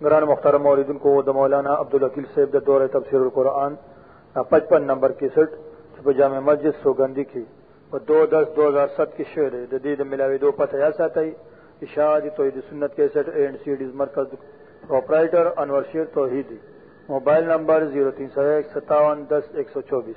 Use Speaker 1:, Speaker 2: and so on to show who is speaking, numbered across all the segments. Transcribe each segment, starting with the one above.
Speaker 1: گران مختار موردن کو دا مولانا عبدالوکیل صاحب دا دور تفسیر القرآن پچپن نمبر کی سٹ چپ جامع مسجد سوگندی کی و دو دس دو ہزار ست کی شعر ہے جدید ملاوی دو پتہ یا ساتھ ہے اشاعت توحید سنت کے سٹ اینڈ سی ڈیز مرکز پروپرائٹر انور شیر توحید موبائل نمبر زیرو تین سو ایک ستاون دس ایک سو چوبیس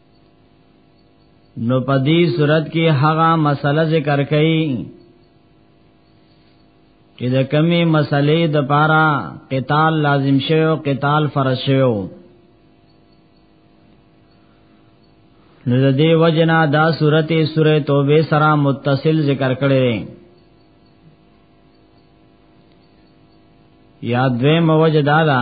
Speaker 2: نو په دې صورت کې هغه مسله ذکر کړي چې د کمی مسلې د پاره قتال لازم شوی او قتال فرض شوی نو د دې وجنا دا سورته سوره توبه سره متصل ذکر کړي یا دویم وجه دا ده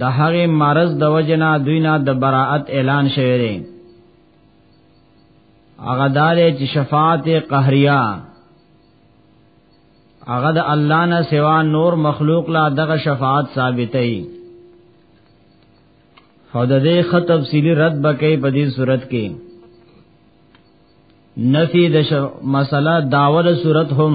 Speaker 2: د هغه مرض د وجنا دوی نه د براءت اعلان شوی دی هغه دار چې شفاعت قهریا هغه د الله نه سوا نور مخلوق لا دغه شفاعت ثابتې او د دې خط تفصیلی رد بکې په دې صورت کې نفی د مسله داول صورت هم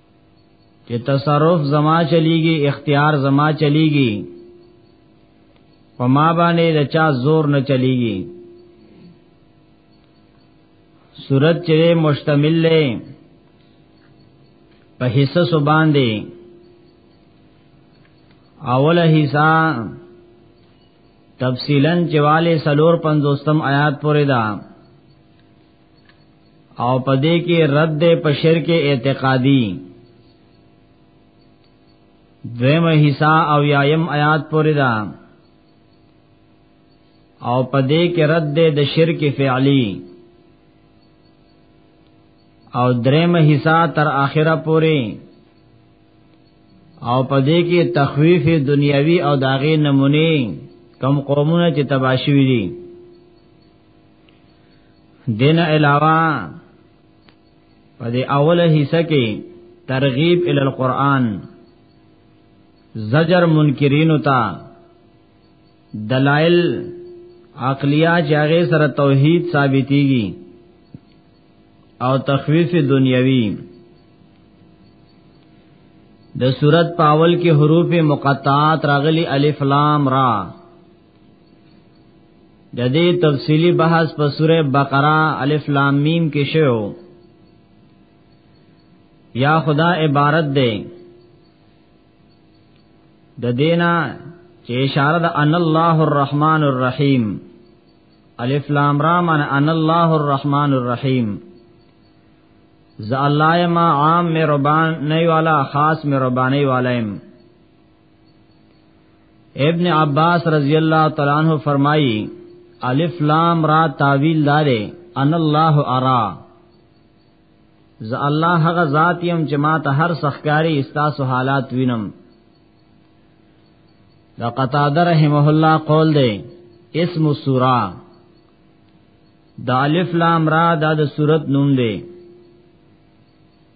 Speaker 2: چې تصرف زما چلیږي اختیار زما چلیږي په ما باندې د چا زور نه چلیږي صورت چې مشتمل لې په حصہ سو باندې اوله حصہ تفصیلا چواله سلور پنځوستم آیات پورې ده او پدې کې رد ده په شرک اعتقادي دویمه حصہ او یایم آیات پورې ده او پدې کې رد ده د شرک فعلی او دریم حصہ تر اخره پورې او پدې کې تخویف دنیوي او داغه نمونه کم قومونه چې تباشوي دي دین علاوه په دې اوله حصہ کې ترغیب ال القرآن زجر منکرین تا دلائل عقلیه چې هغه سره توحید ثابتېږي او تخویف دنیوي د صورت پاول کې حروف مقطعات راغلي الف لام را د دې تفصیلی بحث په سوره بقره الف لام میم کې شوی یا خدا عبارت ده د دینا چې اشاره ده ان الله الرحمن الرحیم الف لام را من ان الله الرحمن الرحیم ز الله ما عام مهربان نه والا خاص مهرباني والایم ابن عباس رضی اللہ تعالی عنہ فرمائی الف لام را تاویل دارے ان الله ارا ز الله هغه ذات يم چې ما ته هر سخکاری استاسو حالات وینم دا قتاده رحمه الله قول دی اسم السورا دا الف لام را دا د صورت نوم دی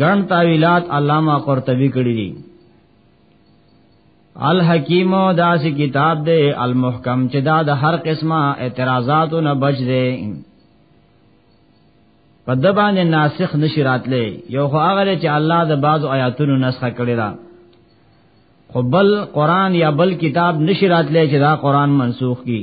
Speaker 2: ګڼ تاویلات علامه قرطبی کړی دي الحکیم داسې کتاب دی المحکم چې دا د هر قسمه اعتراضاتو نه بچ دی په د باندې ناسخ نشی راتلې یو خو هغه چې الله د بعضو آیاتونو نسخه کړی دا خو بل قران یا بل کتاب نشی راتلې چې دا قران منسوخ کی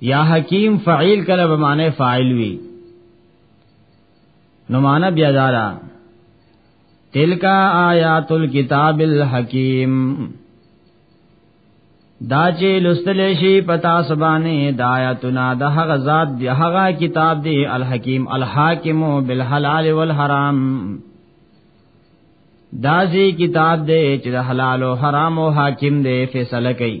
Speaker 2: یا حکیم فعیل کله به معنی فاعل وی نو معنی بیا دارا تلک آیات الكتاب الحکیم دا چې لستل شي پتا سبانه د آیاتنا د هغه ذات دی هغه کتاب دی الحکیم الحاکم بالحلال والحرام دا زی کتاب دی چې د حلال او حرام او حاکم دی فیصله کوي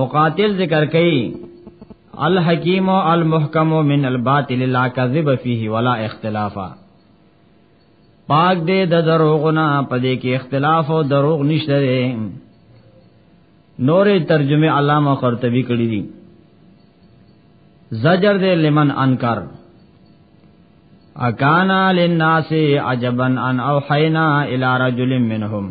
Speaker 2: مقاتل ذکر کئ الحکیم المحکم من الباطل لا کذب فيه ولا اختلافا پاک دې د دروغنا پدې کې اختلاف او دروغ نشته دي نورې ترجمه علامه قرطبي کړې دي زجر دې لمن انکر اکانا للناس عجبا ان اوحینا الی رجل منهم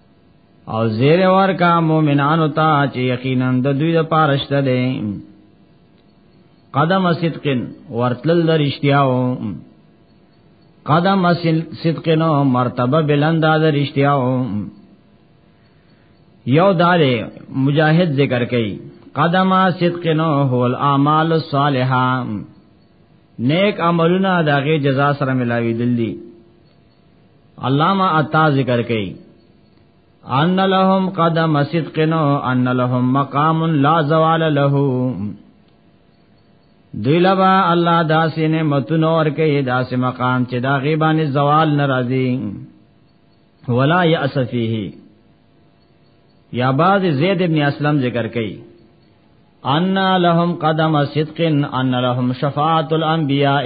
Speaker 2: او زیر ور کا مومنانو ته چې یقینا د دوی د پارشته دی قدم صدقن ورتل د رښتیاو قدم صدقن مرتبه بلند د رښتیاو یو داله مجاهد ذکر کړي قدم صدقن هو الاعمال الصالحه نیک عملونه دغه جزا سره ملاوي دي علامہ عطا ذکر کړي ان لهم قدم صدق نو ان لهم مقام لا زوال له دوی لبا الله داسې نه متونو ور کوي داسې مقام چې دا غیبانه زوال ناراضي ولا یأس فیه یا بعد زید ابن اسلم ذکر کئی ان لهم قدم صدق ان لهم شفاعت الانبیاء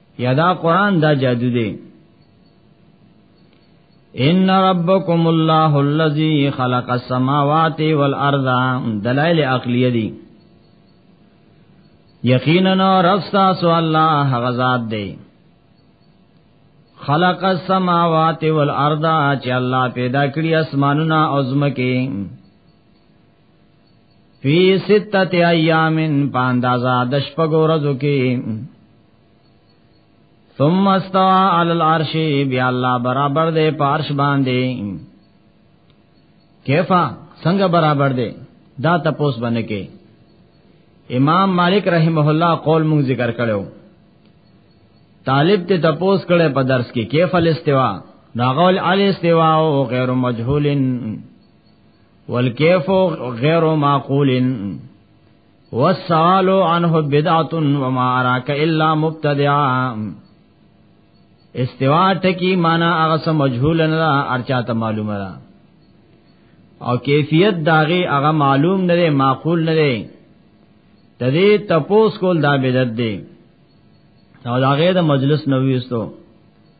Speaker 2: یا دا قران دا جادو دی ان ربکم الله الذی خلق السماوات والارض دلائل عقلیه دی یقینا رستا سو الله هغه ذات دی خلق السماوات والارض چې الله پیدا کړی اسمانونه او زمکه فی ستت ایامن پاندازا دشپگو رزو کی ثم استوا علی العرش بیا الله برابر دے پارش باندې کیفا څنګه برابر دے دا تپوس باندې کې امام مالک رحمه الله قول مون ذکر کړو طالب ته تپوس کړي په درس کې کیف الاستوا ناغول الاستوا او غیر مجهولن والکیف غیر معقول والسوال عنه بدعت وما اراك الا مبتدعا استوا ټکی معنا هغه سم مجهول نه دا ارچا ته معلومه ده او کیفیت داغه هغه معلوم نه دی معقول نه دی تدې تپوس کول دا بدعت دی او داغه د مجلس نو ویستو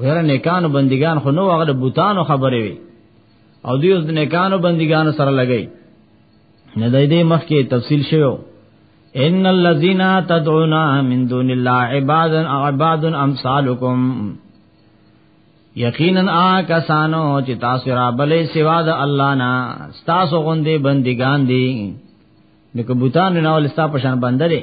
Speaker 2: ویره نیکانو بندگان خو نو هغه د بوتانو خبرې وي او دوی اوس د نیکانو بندگانو سره لګي نه دای دې مخ کې تفصیل شوی ان الذين تدعون من دون الله عباد عباد امثالكم یقینا آ کسانو چې تاسو را بلې سوا د الله نه تاسو غوندې بندگان دي نو کبوتان نه ولستا پشان بندره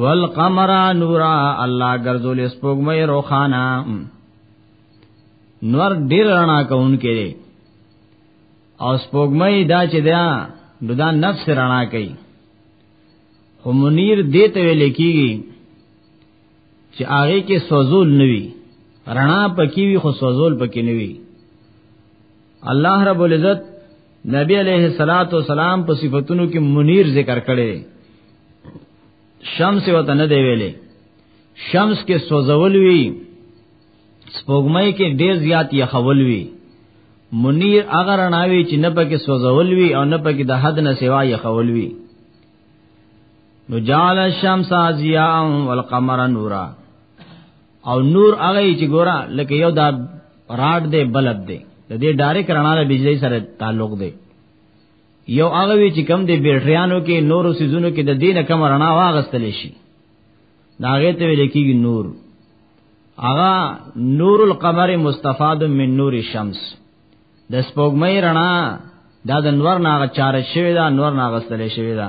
Speaker 2: والقمر نورا الله ګرځول سپوږمۍ روخانا نور ډیر رڼا کوونکې دی او سپوږمۍ دا چې دا نو دا نفس رڼا کوي خو منیر دې ته ویل کیږي چې هغه کې سوزول نوي رڼا پکې وي خو سوزول پکې نوي الله رب العزت نبی علیہ الصلات والسلام په صفاتونو کې منیر ذکر کړي شمس وته نه دی ویلې شمس کې سوزول وی سپوږمۍ کې ډیر زیات یخول وی منیر اگر ناوی چې نه پکې سوزول وی او نه پکې د حد نه سوا یخول وی نو جعل الشمس ضیاء والقمر نورا او نور هغه چې ګورا لکه یو دا راډ دی بلب دی د دې ډایرک رڼا له بجلی سره تعلق دی یو هغه وی چې کم دی بیټریانو کې نورو سيزونو کې د دینه کم رڼا واغستل شي دا هغه ته ویل کېږي نور هغه نور القمر مستفاد من نور الشمس د سپوږمۍ رڼا دا د نور ناغه چاره شوی دا نور ناغه ستل شوی دا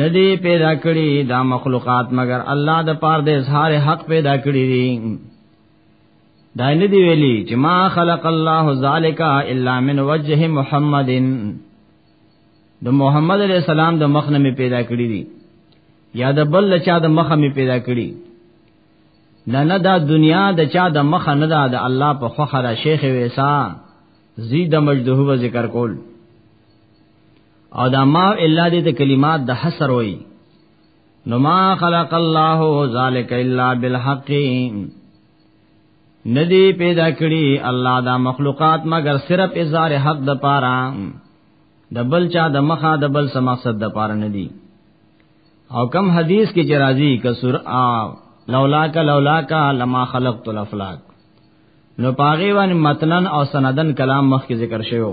Speaker 2: ندی پیدا کړی دا مخلوقات مگر الله د پاره د اظهار حق پیدا کړی دی دا نه دی ویلی چې ما خلق الله ذالک الا من وجه محمدن د محمد علی السلام د مخ نه پیدا کړی دی یا د بل چا د مخ می پیدا کړی نه نه دا دنیا د چا د مخ نه دا د الله په خوخه را شیخ ویسا زید مجدهو ذکر کول او دا ما الا دې د کلمات د حصر وای نو ما خلق الله ذالک الا بالحق ندی پیدا کړی الله دا مخلوقات مگر صرف اظهار حق د پاره د بل چا د مخه د بل سم مقصد د پاره ندی او کم حدیث کې چې راځي ک سور ا لولاک لولاک لما خلقت الافلاک نو پاغي باندې متنن او سندن کلام مخکې ذکر شوی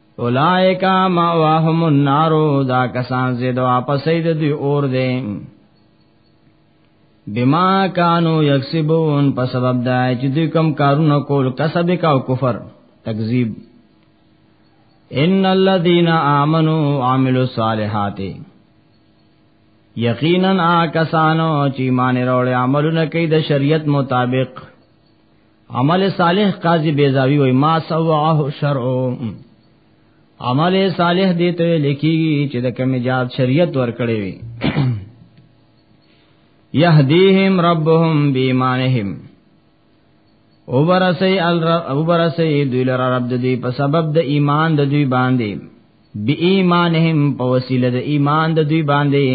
Speaker 2: اولائک ما واهم النار دا کسان زید واپس اید دی اور دے بما کانو یکسبون په سبب دا چې دوی کم کارونه کول کسب کا او کفر تکذیب ان الذين امنوا وعملوا الصالحات یقینا آ کسانو چې مان وروړي عملونه کوي د شریعت مطابق عمل صالح قاضی بیزاوی وای ما سواه شرع عمل صالح دې ته لیکي چې د کوم جات شریعت ورکړي وي يهديهم ربهم بإيمانهم وبرسي وبرسي دوی لره رب د دوی په سبب د ایمان د دوی باندې بی ایمانهم په وسیله د ایمان د دوی باندې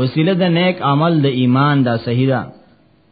Speaker 2: وسیله د نیک عمل د ایمان دا صحیح ده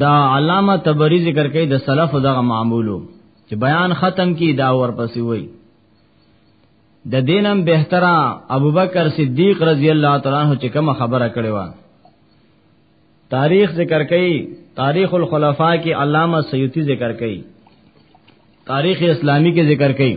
Speaker 2: دا علامه تبری ذکر کوي د سلف دغه معمولو چې بیان ختم کی دا ورپسې وای د دینم بهتره ابوبکر صدیق رضی الله تعالی عنہ چې کوم خبره کړې و تاریخ ذکر کوي تاریخ الخلفاء کې علامه سیوطی ذکر کوي تاریخ اسلامی کې ذکر کوي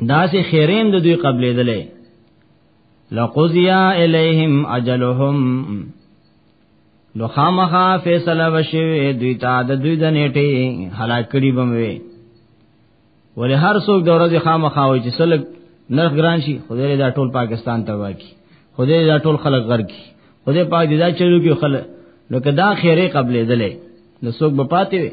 Speaker 2: داسې خیرین د دوی قبلې دلې لقضیا الیہم اجلهم نو خامخا فیصله وشوي دوی ته د دوی د نیټه هلاک کړي بموي ولې هر څوک د ورځې خامخا وي چې سلګ نرخ ګران شي خدای دا ټول پاکستان ته واکي خدای دا ټول خلک غر کی خدای پاک دې دا چلو کې خلک نو کدا خیره قبلې دلې نو څوک به پاتې وي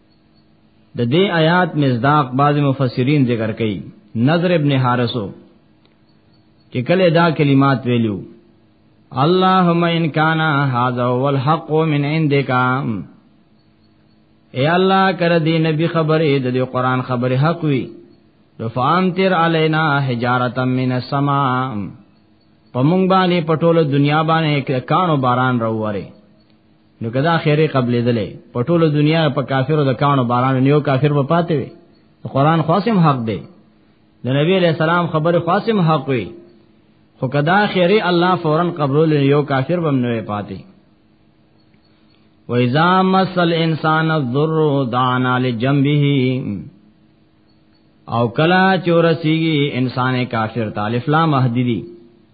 Speaker 2: د دې آیات مصداق بعض مفسرین ذکر کوي نظر ابن حارثو چې کله دا کلمات ویلو اللهم ان کان هذا هو الحق من عندك اے الله کر دې نبی خبره دې قران خبره حق وي فامطر علینا حجارتا من السماء پمونګ باندې پټول دنیا باندې کانو باران راواره نو کدا خیره قبلې دلې په ټوله دنیا په کافرو د کانو باران نیو کافر په پاتې وي قرآن خاصم حق دی د نبی علیہ السلام خبر خاصم حق وي خو کدا خیره الله فورا قبول نیو کافر بم نه پاتې و اذا مسل انسان الضر دعنا لجنبه او کلا چورسیږي انسان کافر تالف لا مهدی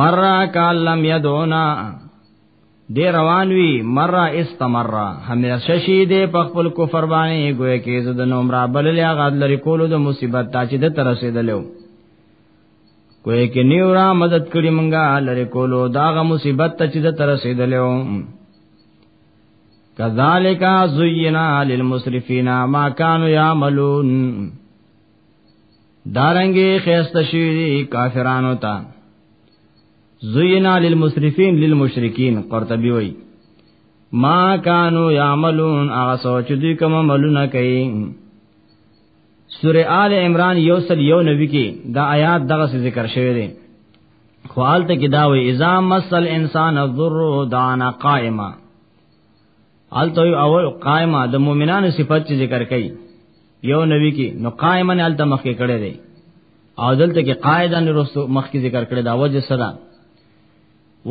Speaker 2: مرا کالم یدونا دی روان وی مرا استمر همیشه شي دی په خپل کفر باندې ګویا کې زد نو مرا بل لیا غاد لري کولو د مصیبت تا چې د تر رسیدلو ګویا کې نیو را مدد کړی مونږه لري کولو داغه مصیبت ته چې د تر رسیدلو کذالک زینا للمسرفین ما کانوا یعملون دارنګي خيسته شي کافرانو ته زینا للمسرفین للمشرکین قرطبی وای ما کانو یعملون هغه سوچ دوی کوم عملونه کوي سوره آل عمران یو سل یو نبی کې دا آیات دغه ذکر شوی دی خو حالت کې دا وی اذا مسل انسان الضر دعنا قائما الته اول قائمه د مؤمنانو صفات چې ذکر کړي یو نبی کې نو قائمن الته مخ کې کړي دی او دلته کې قائدن رسو مخ کې ذکر کړي دا وجه صدا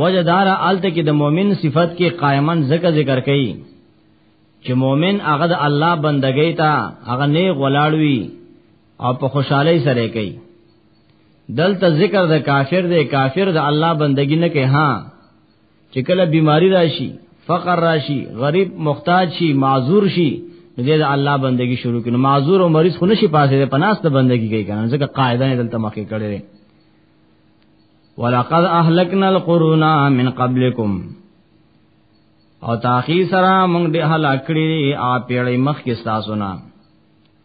Speaker 2: وجه دار الته کې د مؤمن صفات کې قائمن ذکر ذکر کړي چې مؤمن هغه د الله بندګۍ ته هغه نه غلاړوي او په خوشحالي سره کوي دلته ذکر د کافر دی کافر د الله بندگی نه کوي ها چې کله بیماری راشي فقر راشي غریب محتاج شي معذور شي نو د الله بندگی شروع کړي معذور او مریض خو نشي پاسې د پناست بندگی کوي کنه ځکه قاعده نه دلته مخکې کړي ولقد اهلكنا القرون من قبلكم او تاخی سره موږ د هلاکړي آ پیړې مخ کې تاسو نه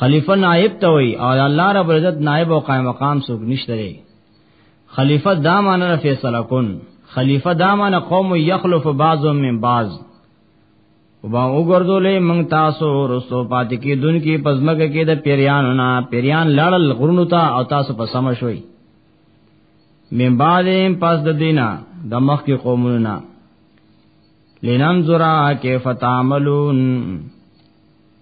Speaker 2: خلیفہ نائب ته وي او الله رب عزت نائب او قائم مقام څوک نشته لري خلیفہ دا معنی را فیصله کون خلیفہ دا معنی قوم یخلف بعضهم من بعض وبا وګرځولې مونږ تاسو رسو پات کې دن کې پزمک کې د پیریان نه پیریان لړل غرونو ته او تاسو په سم شوي من بعد پس د دینا د مخ کې قومونو نه لننظرا کیف تعملون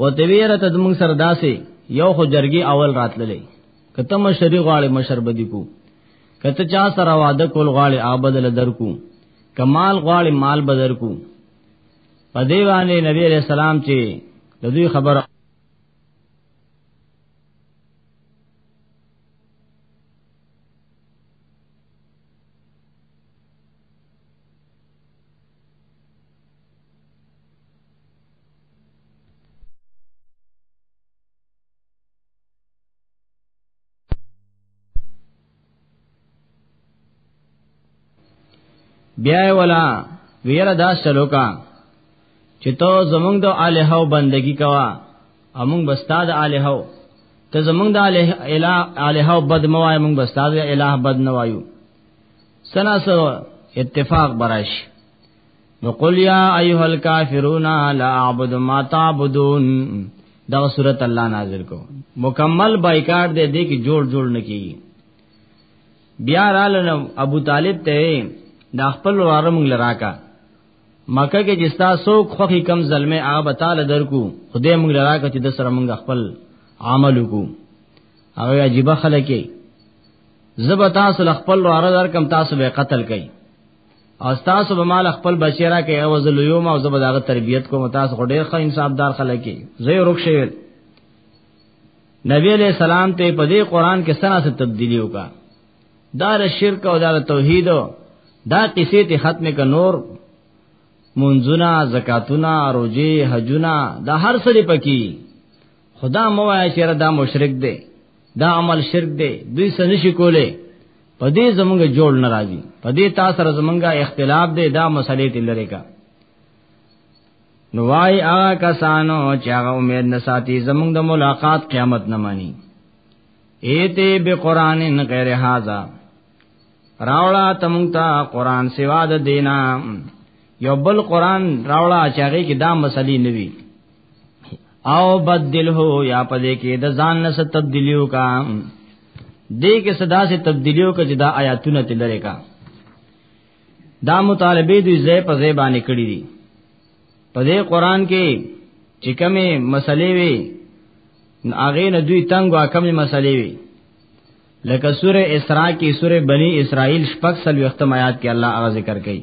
Speaker 2: و ته ویره ته موږ سره داسې یو خو جرګي اول راتللې کته مشری غواړي مشر بدی کو کته چا سره واده کول غواړي آبدل درکو کمال غواړي مال بدر کو په دی باندې نبی علیہ السلام چې د دوی خبره بیا ولا ویره دا شلو کا چې ته زمونږ د الہ او بندگی کوا امون بستا د الہ او ته زمونږ د الہ الہ الہ او بد موای مونږ بستا د الہ بد نوایو سنا سو اتفاق برائش نو قل یا ایها الکافرون لا اعبد ما تعبدون دا سورۃ الله نازل کو مکمل بایکاټ دے دے کی جوړ جوړ نکی بیا رال ابو طالب ته دا خپل وارم لراکا مکه کې جستا سوک خوخي کم ظلمه هغه بتاله درکو خدای موږ لراکا چې د سره موږ خپل عمل وکړو هغه عجیب خلک زبتا سل خپل واره در کم تاسو به قتل کړي او تاسو به مال خپل بچیرا کې او زلویو ما او زبداغه تربیت کوم تاسو خو ډیر ښه انصافدار خلک یې زه روک شوی نبی علیہ السلام ته په دې قران کې سنا څه تبدیلی وکا دا شرک او دا توحید دا قصې ته ختم ک نور منځونه زکاتونه روزي حجونه دا هر څه پکې خدا مو وای چې دا مشرک دی دا عمل شرک دی دوی څه نشي کولای په دې زمونږ جوړ ناراضي په دې تاسو سره زمونږ اختلاف دی دا مسلې تلری کا نو وای هغه کسانو چې هغه امید نه ساتي زمونږ د ملاقات قیامت نه مانی ایته به قران غیر هاذا راولا تمونتا قران سوا د دینا یو بل قران راولا چاغي کې دا مسلې نوي او بدله یا پدې کې د ځان نه ست تبدیلیو کا دې کې صدا سے تبدیلیو کا جدا آیاتونه تلره کا دا مطالبه دې زې په زې باندې کړې دي په دې قران کې چې کومه مسلې وي نو هغه نه دوی تنگ وا کومه مسلې وي لکه سوره اسراء کې سوره بنی اسرائیل شپږ سل وختم آیات کې الله هغه ذکر کړي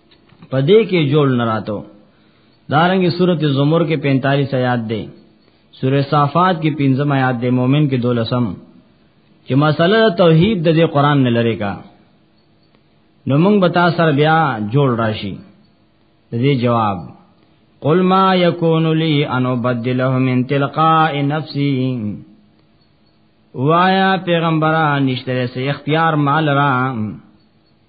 Speaker 2: پدې کې جوړ نه راتو دارنګه سورته زمر کې 45 آیات ده سورې صافات کې 15 آیات ده مؤمن کې دولسم چې مسله توحید د دې قران نه لری کا نو موږ به تاسو سره بیا جوړ راشي د دې جواب قل ما یکون لی ان ابدله من تلقاء نفسی وایا پیغمبران نشته سه اختیار مال را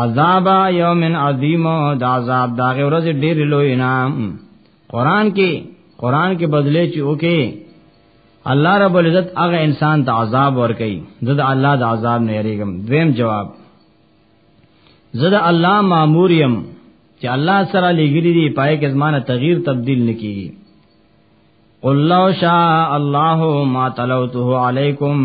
Speaker 2: عذاب یوم عظیم دا عذاب دا ورځ ډیر لوی نه قران کې قران کې بدلې چې اوکه الله رب العزت هغه انسان ته عذاب ور کوي زه د الله د عذاب نه یریږم دویم جواب زه د الله مامور یم چې الله سره لګری دی پای کې زمانه تغییر تبديل نکي قل لو شاء الله ما تلوته علیکم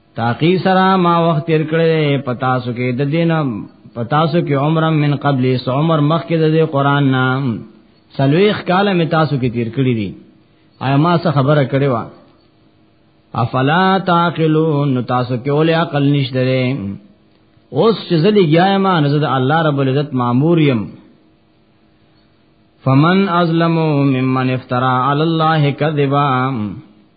Speaker 2: تاقی سرا ما وخت تیر کړی پتا سو کې د دینم پتا سو کې عمر من قبل اس عمر مخ کې د قران نام سلويخ کال می تاسو کې تیر کړی دي آیا ما څه خبره کړې و افلا تعقلون نو تاسو کې ولې عقل نشته لري اوس چې زلي ګیایم نه زده الله رب العزت مامور يم فمن ازلمو ممن افترا علی الله کذبا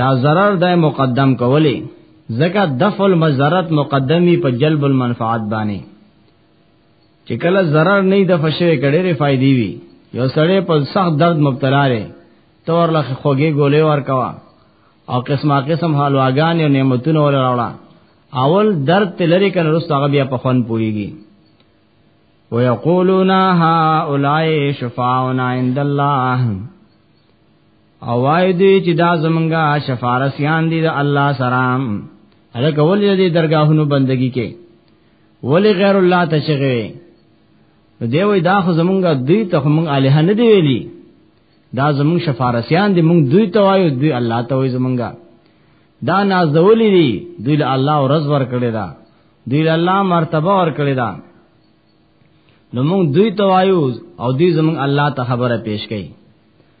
Speaker 2: دا zarar د مقدم کولی زکه دفع المضرت مقدمی په جلب المنفعت باندې چې کله zarar نه د فشوي کړي ری فائدې وي یو سړی په سخت درد مبتلا لري تور لخ خوږی ګولې ور کوا او قسمه قسم حلواګان او نعمتونه ور راوړه اول درد تلری کنه رسو هغه بیا په خون پويږي ويقولون هؤلاء شفاعنا عند الله او وای دی چې دا زمونږه شفارسیان دي د الله سره هغه کول دي درگاهونو بندگی کې ولی غیر الله تشغوي دی وای دا خو زمونږه دوی ته موږ الہ نه دی ویلي دا زمونږ شفارسیان دي موږ دوی ته وایو دوی الله ته وایي زمونږه دا نازولې دي دوی له الله او رز ور کړی دا دوی له الله مرتبه ور کړی دا نو موږ دوی ته وایو او دوی زمونږ الله ته خبره پیش کړي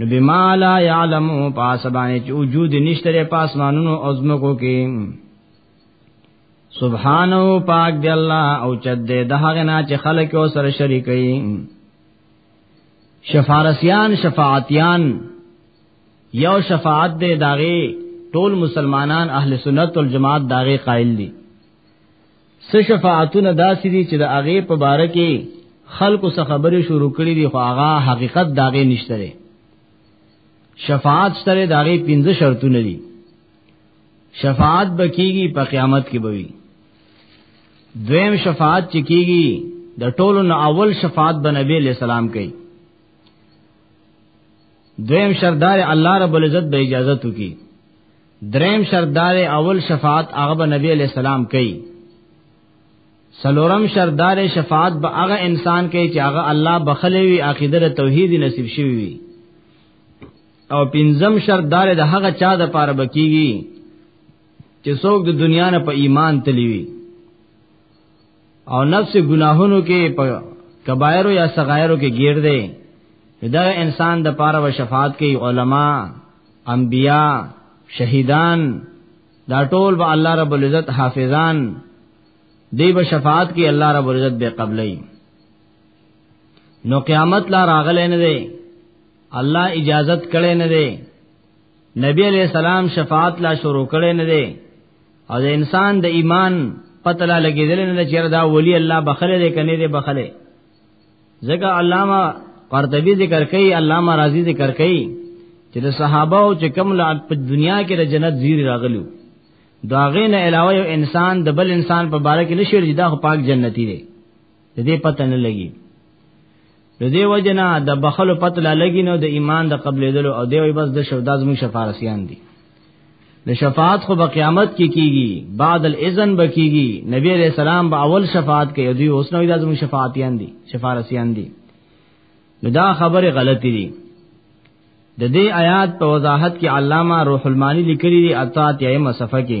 Speaker 2: نو بما لا يعلم پاس باندې چې وجود نشته په اسمانونو او زمکو کې سبحانه پاک دی الله او چد دې د هغه نه چې خلک او سره شریک وي شفارسیان شفاعتیان یو شفاعت دې داغه ټول مسلمانان اهل سنت والجماعت داغه قائل دي څه شفاعتونه داسې دي چې د هغه په باره کې خلکو څخه خبرې شروع کړې دي خو هغه حقیقت داغه نشته لري شفاعت سره داغه پنځه شرطونه دي شفاعت بکیږي په قیامت کې بوي دویم شفاعت چې کیږي د ټولو نه اول شفاعت به نبی علیہ السلام کوي دویم شردار الله رب العزت به اجازه تو کی دریم شردار اول شفاعت هغه به نبی علیہ السلام کوي سلورم شردار شفاعت به هغه انسان کوي چې هغه الله بخلې وي عقیده توحید نصیب شوی وي او پنځم شردار د هغه چا د پاره بکیږي چې څوک د دنیا نه په ایمان تلی وي او نفس ګناهونو کې په کبایر یا صغایرو کې گیر دی دا انسان د پاره و شفاعت کوي علما انبیا شهیدان دا ټول به الله رب العزت حافظان دی به شفاعت کوي الله رب العزت به قبلای نو قیامت لا راغله نه دی الله اجازت کړي نه دی نبی علیہ السلام شفاعت لا شروع کړي نه دی او د انسان د ایمان پته لا لګیدل نه چیرې دا ولی الله بخله دې کنه دې بخله ځکه علامه قرطبي ذکر کوي علامه رازي ذکر کوي چې د صحابه او چې کوم لا په دنیا کې د جنت زیر راغلو دا غین علاوه یو انسان د بل انسان په باره کې نشي دا خو پاک جنتی دی د دې پته نه لګي د دې وجنا د بخلو پته لا لګي نو د ایمان د قبلې دلو او دی بس د شو داز مو شفارسیان دي د شفاعت خو په قیامت کې کی کیږي بعد الاذن به کیږي نبی علیہ السلام به اول شفاعت کوي دوی اوس نو داز مو شفاعتیان دي شفارسیان دي نو دا خبره غلطی دي د دې آیات په وضاحت کې علامہ روح المانی لیکلی دی اتا تیمه صفحه کې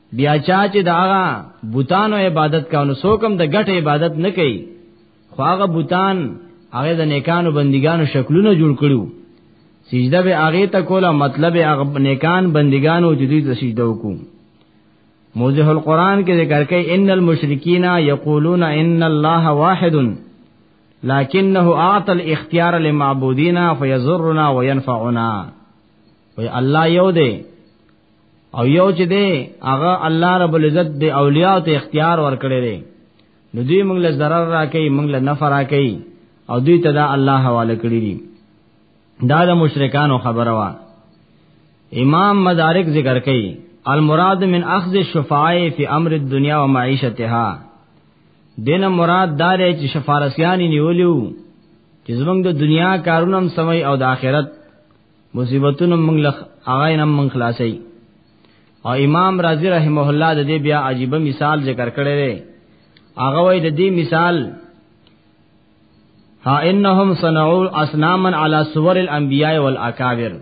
Speaker 2: بیا چا چې دا بوتانو عبادت کاونو سوکم د غټ عبادت نه کوي خو هغه بوتان هغه د نیکانو بندګانو شکلونه جوړ کړو سجده به هغه ته کوله مطلب هغه نیکان بندګانو چې دوی ته سجده وکړو موضح القرآن کې ذکر کوي ان المشرکین یقولون ان الله واحد لكنه اعطى الاختيار لمعبودینا فيضرنا وينفعنا وی الله یو دی او یو چې دی هغه الله رب العزت د اولیاء ته اختیار ورکړي دی نو دوی موږ له ضرر راکې موږ له نفع راکې او دوی ته دا الله حواله کړی دی دا د مشرکانو خبره وا امام مدارک ذکر کوي المراد من اخذ الشفاعه فی امر الدنیا و معیشتها دینه مراد دار چې شفارسیانی نیولیو چې زمونږ د دنیا کارونه هم سمي او د آخرت مصیبتونه موږ له هغه نه موږ خلاصي او امام رازی رحمه الله د دې بیا عجیب مثال ذکر کړی دی هغه وای د دې مثال ها انهم صنعوا اصناما على صور الانبیاء والاکابر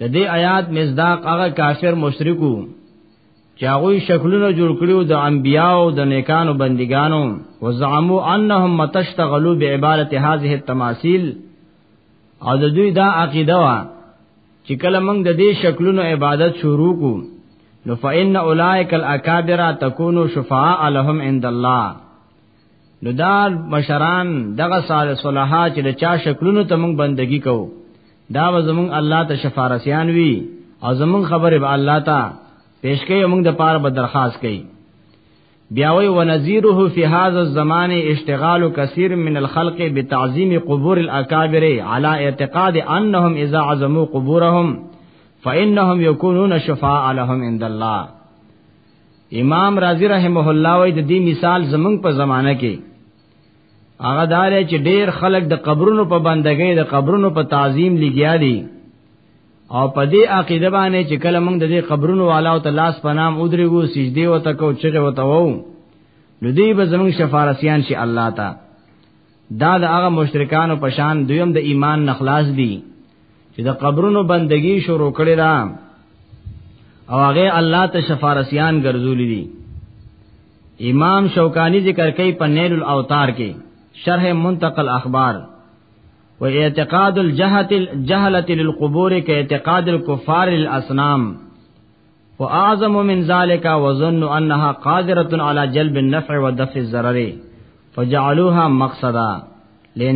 Speaker 2: د دې آیات مصداق هغه کافر مشرکو چې هغه شکلونه جوړ کړیو د انبیانو د نیکانو بندګانو وزعموا انهم متشتغلوا بعبادت هذه التماثيل او د دوی دا عقیده وا چې کله موږ د دې شکلونو عبادت شروع کو نو فإن اولائک الاکابر تکونو شفاء لهم عند الله نو دا مشران دغه سال صلاحا چې د چا شکلونو ته موږ بندگی کو دا و زمون الله ته شفارسیان وی او زمون خبره به الله ته پیش کوي موږ د پاره به درخواست کوي بیاوی ونذیره فی هذا الزمان اشتغال کثیر من الخلق بتعظیم قبور الاکابر علی اعتقاد انهم اذا عظموا قبورهم فانهم یکونون شفاء لهم عند الله امام رازی رحمه الله وی د دې مثال زمنګ په زمانہ کې هغه دار چې ډیر خلک د قبرونو په بندګۍ د قبرونو په تعظیم لګیا دي او په دې عقیده باندې چې کله موږ د دې قبرونو والا او تلاس په نام ودرېګو سجدي او تکو چغه وته وو نو دې به زموږ شفارسیان شي الله تا دا د هغه مشرکانو په شان دویم د ایمان نخلاص دي چې د قبرونو بندگی شروع کړي را او هغه الله ته شفارسیان ګرځولې دي امام شوکانی ذکر کوي په نیل الاوتار کې شرح منتقل اخبار واعتقاد اعتقاد الجهلت للقبور كاعتقاد الكفار للاصنام واعظم من ذلك وظن انها قادرة على جلب النفع و دفع الضرر فجعلوها مقصدا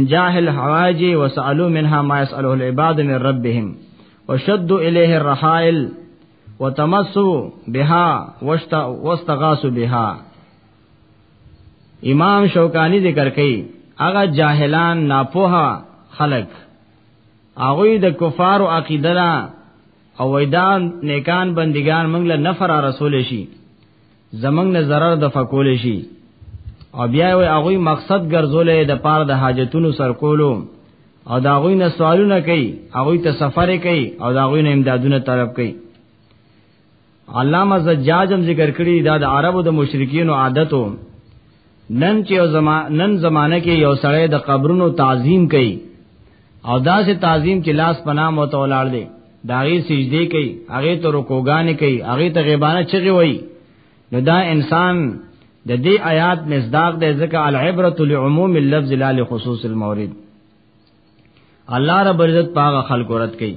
Speaker 2: جاهل الحواج وسألوا منها ما يسأله العباد من ربهم وشدوا اليه الرحائل وتمسوا بها واستغاثوا بها امام شوکانی ذکر کوي هغه جاهلان ناپوه خلق هغه د کفار او عقیده لا او ویدان نیکان بندگان موږ له نفر رسول شي زمنګ نه zarar د فکول شي او بیا وي هغه مقصد ګرځولې د پاره د حاجتونو سر کولو او دا غوی نه سوالونه کوي هغه ته سفر کوي او دا غوی نه امدادونه طلب کوي علامه زجاجم ذکر کړی دا د عربو د مشرکین عادتو نن چې زما نن زمانه کې یو سړی د قبرونو تعظیم کوي او دا سه تعظیم چې لاس پناه مو ته ولاړ دی دا غي سجدي کوي هغه ته رکوګان کوي هغه ته غیبانه چغي وای نو دا انسان د دې آیات مصداق د ذکر العبرۃ لعموم اللفظ لا لخصوص المورد الله رب عزت پاغه خلق رد کړي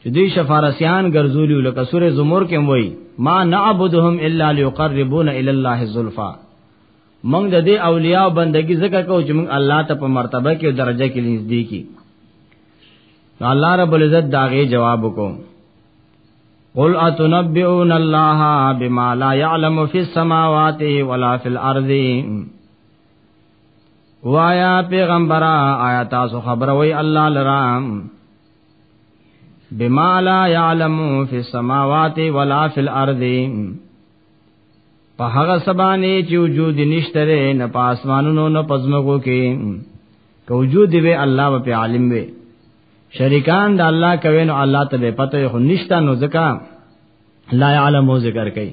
Speaker 2: چې دوی شفارسیان ګرځولیو لکه سوره زمر کې وایي ما نعبدهم الا ليقربون الى الله زلفا موږ د دې اولیاء بندگی زکه کو چې موږ الله ته په مرتبه کې او درجه کې نږدې کی الله رب العزت داغه جواب وکړو قل اتنبئون الله بما لا يعلم في السماوات ولا في الارض وایا پیغمبره آیا تاسو خبر وای الله لرام بما لا يعلم في السماوات ولا في الارض په هغه سبانه چې وجود نشته نه په اسمانونو نه پزمکو کې که وجود وي الله په عالم وي شریکان د الله کوي نو الله ته به پته خو نشته نو ځکه لا يعلم ذکر کوي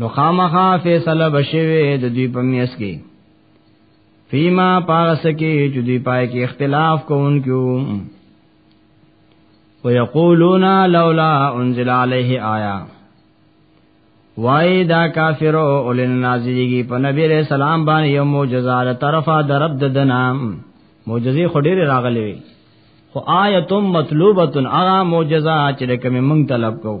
Speaker 2: نو خامخا فیصله بشوي د دوی په میس کې فیما پاس کې چې دوی پای کې اختلاف کوونکو ويقولون لولا انزل عليه آیا وای دا کافرو اولن نازلیږي په نبی رسول سلام باندې یو معجزه له طرفه درب د دنام معجزې خډېر راغلي خو آیتم مطلوبتن اغا معجزه چې کوم موږ طلب کوو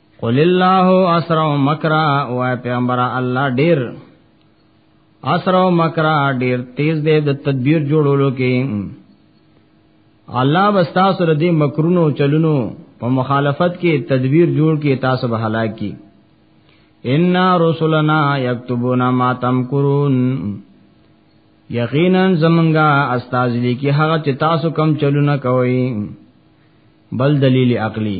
Speaker 2: قل الله اسرع مکرا او پیغمبر الله ډیر اسرع مکرا ډیر تیز دی د تدبیر جوړولو کې الله بستا سره دې مکرونو چلونو په مخالفت کې تدبیر جوړ کې تاسو به هلاک کی ان رسلنا یكتبون ما تمکرون یقینا زمنګا استاد لیکي هغه چې تاسو کم چلونه کوي بل دلیل عقلی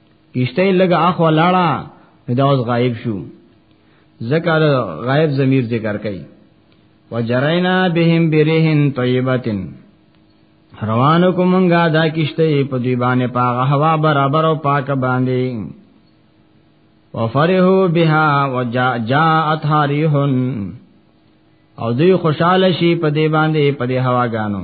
Speaker 2: کشته لګه اخو لاړه دا اوس غایب شو ذکر غایب ضمیر ذکر کئ وجرینا بهم برهن طیبتن روانو کومنګا دا کشته په دی باندې پاغه هوا برابر او پاک باندې وفرحو بها وجاءت حریحن او دوی خوشاله شي په دی باندې په دی هواګانو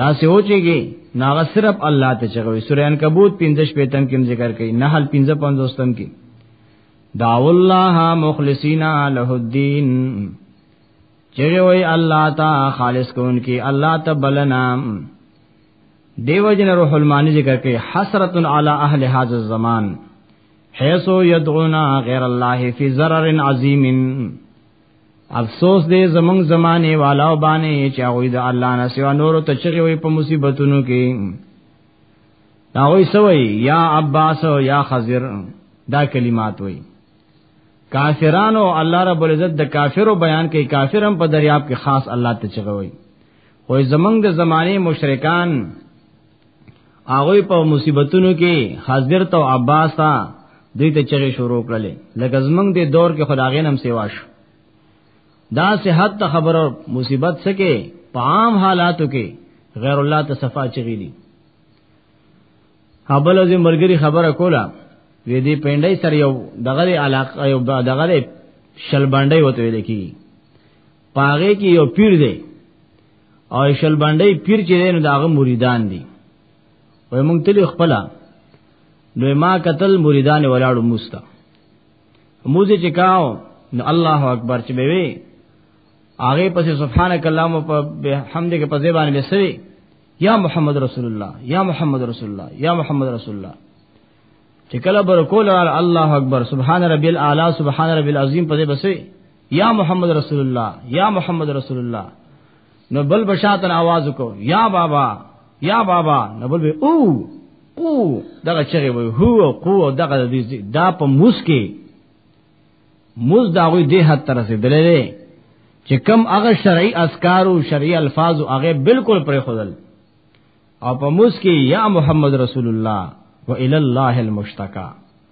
Speaker 2: دا سوچيږي ناغه صرف الله ته چغوي سورې عنکبوت 15 پیتم کې ذکر کړي نحل 15 پنځوستم کې دعو الله مخلصینا له الدین چغه وای الله تا خالص کون کی الله ته بلنا دیو جن روح المانی ذکر کې حسرت علی اهل هذا الزمان حيث يدعون غير الله في ضرر عظيم افسوس دې زمنګ زمانه والا باندې چې هغه د الله نه سوا نور ته چغي وي په مصیبتونو کې دا وای سوی یا عباس او یا خضر دا کلمات وای کافرانو الله رب العزت د کافرو بیان کوي کافرم په دریاب کې خاص الله ته چغوي وای زمنګ د زمانه مشرکان هغه په مصیبتونو کې حضرت او عباس ته دوی ته چغې شروع کړلې لکه زمنګ دې دور کې خدای نم سیوا شو دا صحت ته خبره مصیبت سکے په عام حالاتو کې غیر الله ته صفا چغې دي هبل از مرګري خبره کوله وې دې پندای سره یو دغه علاقه یو دغه شلبانډي وته ویل کی پاغه کې یو پیر دی او شل باندې پیر چې دی نو داغه مریدان دي وای مونږ تل خپل نو ما قتل مریدان ولاړو مستا موزه چې کاو نو الله اکبر چې به وي هغه پسې سبحانك اللهم په حمدک په زبان به سوي یا محمد رسول الله یا محمد رسول الله یا محمد رسول الله چې کله بر کول الله اکبر سبحان ربي الاعلى سبحان ربي العظیم په دې بسې یا محمد رسول الله یا محمد رسول الله نو بل بشاتن आवाज کو یا بابا یا بابا نو بل به او قو دغه چغه وي هو قو دغه دا په موس کې موس دا غوي د حد تر رسیدلې چې کم هغه شرعي اذکار او شرعي الفاظ او هغه بالکل پرې خدل او په موس کې یا محمد رسول الله و الی الله المشتقا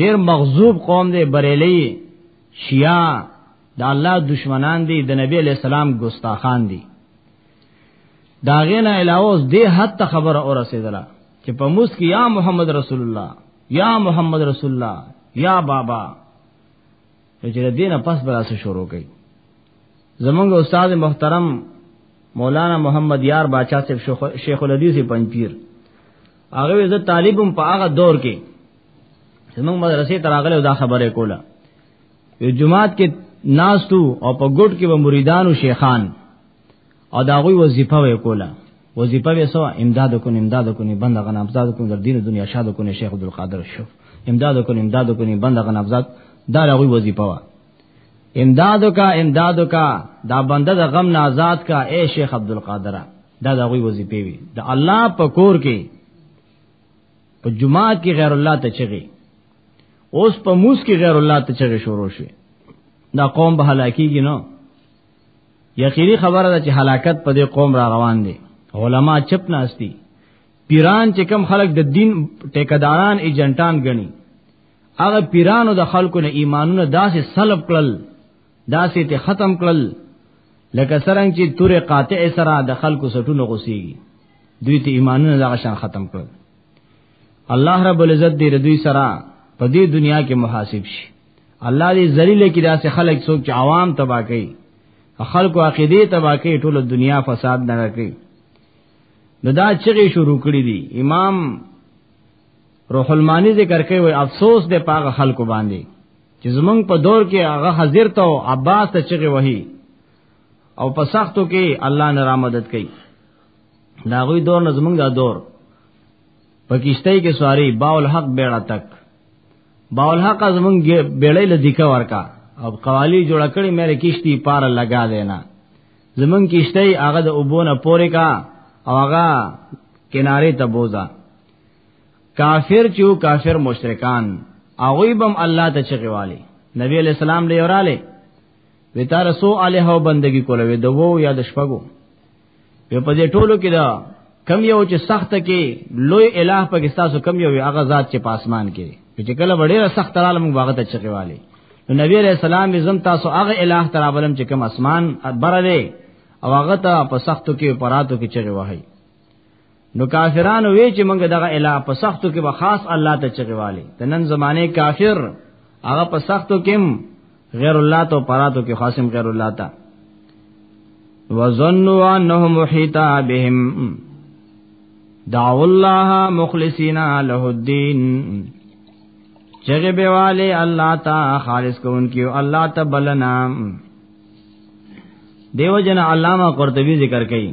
Speaker 2: ډیر مغضوب قوم دی بریلی شیعه دا الله دشمنان دی د نبی علی السلام ګستاخان دی دا غینا علاوه اوس دې حد ته خبره اور رسیدله چې په موس کې یا محمد رسول الله یا محمد رسول الله یا بابا چې دینه پس براسه شروع کړي زمونږ استاد محترم مولانا محمد یار باچا صاحب شیخ الحدیث پنځپیر هغه زه طالبم په هغه دور کې زموږ مدرسې تراغله دا خبره کوله یو جمعات کې ناستو او په ګډ کې به مریدان او شیخان او دا غوي وظیفه وې کوله وظیفه به سو امداد کو امداد کو نه بند غن امداد کو در دین دنیا شاد کو نه شیخ عبدالقادر شو امداد کو امداد کو نه بند غن امداد دا غوي وظیفه وا امداد کا امداد کا دا بنده د غم نه آزاد کا اے شیخ عبدالقادر دا دا غوي وظیفه وی دا الله په کور کې په جمعات کې غیر الله ته چغي اوس په موس کې غیر الله ته چغي شروع شي دا قوم به هلاکیږي نو یقیني خبره ده چې هلاکت په دې قوم را روان دي علما چپ ناشتي پیران چې کم خلک د دین ټیکداران ایجنټان غني هغه پیرانو د خلکو نه ایمانونه داسې سلب کړل دا سي ته ختم کړل لکه سرنګ چې تور قاطع سره د خلکو سټونو غوسیږي دوی ته ایمانونه دغه شان ختم کړل الله رب العزت دې دوی سره په دې دنیا کې محاسب شي الله دې ذلیل کې داسې خلک څوک چې عوام تباہ کوي خلکو عقیده تباہ کوي ټول دنیا فساد نه کوي نو دا چغې شروع کړې دي امام روح المانی ذکر کوي وای افسوس دې پاغه خلکو باندې چې زمونږ په دور کې هغه حاضر ته او عباس ته چغه وهي او په سختو کې الله نه را مدد کوي دا غوي دور نه زمونږ دا دور پکشته کې سواری باول حق بیړه تک باول حق زمونږ بیړې لدیکا ورکا او قوالی جوړ کړی مې کشتی پار لگا دینا زمون کشته هغه د اوبونه پورې کا او هغه کنارې ته بوزا کافر چو کافر مشرکان هغه بم الله ته چغواله نبی علیہ السلام له وراله وی تا رسو الہ او بندگی کوله وی دوو یا د شپګو په پدې ټولو کې دا کم یو چې سخت کې لوی الہ پاکستان سو کم یو هغه ذات چې پاسمان کې چې کله وړي سخت رااله موږ باغ ته چغواله نو نبی علیہ السلام زم تاسو هغه الہ ترابلم چې کم اسمان بره دی او هغه ته په سختو کې پراتو کې چغه وهي نو کافرانو وی چې موږ دغه الہ په سختو کې به خاص الله ته چغوالی د نن زمانه کافر هغه په سختو کې غیر الله ته پراتو کې خاصم غیر الله ته وظنوا انه محیط بهم دعوا الله مخلصین له الدین چغه به والے الله تا خالص کوونکی الله ته بلنا دیو جن علامہ قرطبی ذکر کړي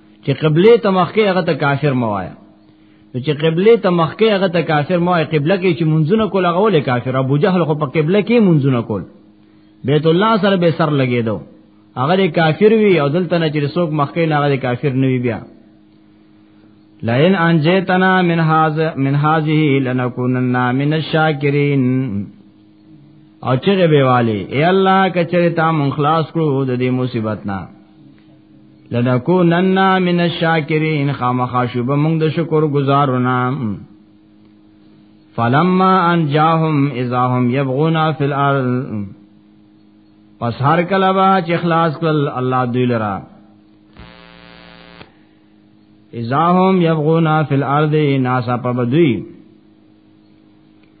Speaker 2: چې قبله ته مخکې هغه ته کافر موایا چې قبله ته مخکې هغه ته کافر موایا قبله کې چې منځونه کول هغه ولې کافر ابو جهل خو په قبله کې منځونه کول بیت الله سره به سر لګیدو هغه کافر وی او دلته نه چې څوک مخکې نه هغه کافر نه وی بیا لئن انجیتنا من هاذ من هذه لنکونن من الشاکرین او چغه به والي اے الله کچره تا مون خلاص کړو د دې مصیبت نه لنکونن من الشاکرین خامخا شوب مونږ د شکر گزارونه فلما انجاهم اذا هم يبغون في الارض پس هر کله با چې اخلاص کړل الله دوی لرا اذا هم يبغون في الارض ناسا په بدوی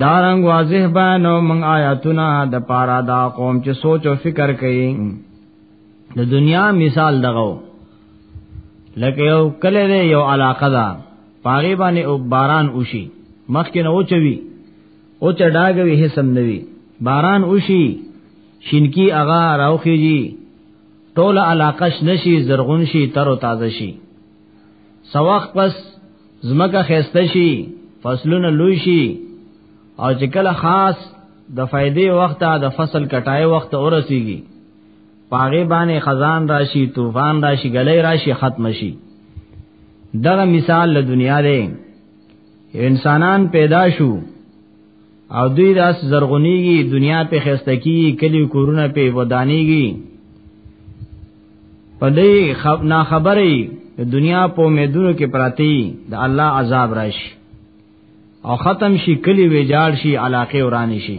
Speaker 2: دارنګ واضح بیانو من آیاتنا د پارا دا قوم چې سوچ او فکر کوي د دنیا مثال دغه لکه یو کله دی یو علاقه ده پاغي باندې او باران وشي مخکې نه اوچوي او چډاګوي هیڅم نوي باران وشي شینکی اغا راوخیږي ټول علاقه شنشي زرغون شي تر او تازه شي سواخ پس زمکه خسته شي فصلونه لوی شي او چې کله خاص د فائدې وخت د فصل کټای وخت اورسیږي پاغه باندې خزان راشي طوفان راشي غلې راشي ختم شي دا مثال له دنیا دی انسانان پیدا شو او دوی راس زرغونیږي دنیا په خسته کی کلی کورونه په ودانیږي په دې خب نا خبرې د دنیا په امیدونو کې پراتی د الله عذاب راشي او ختم شي کلی ویجاړ شي علاقه وران شي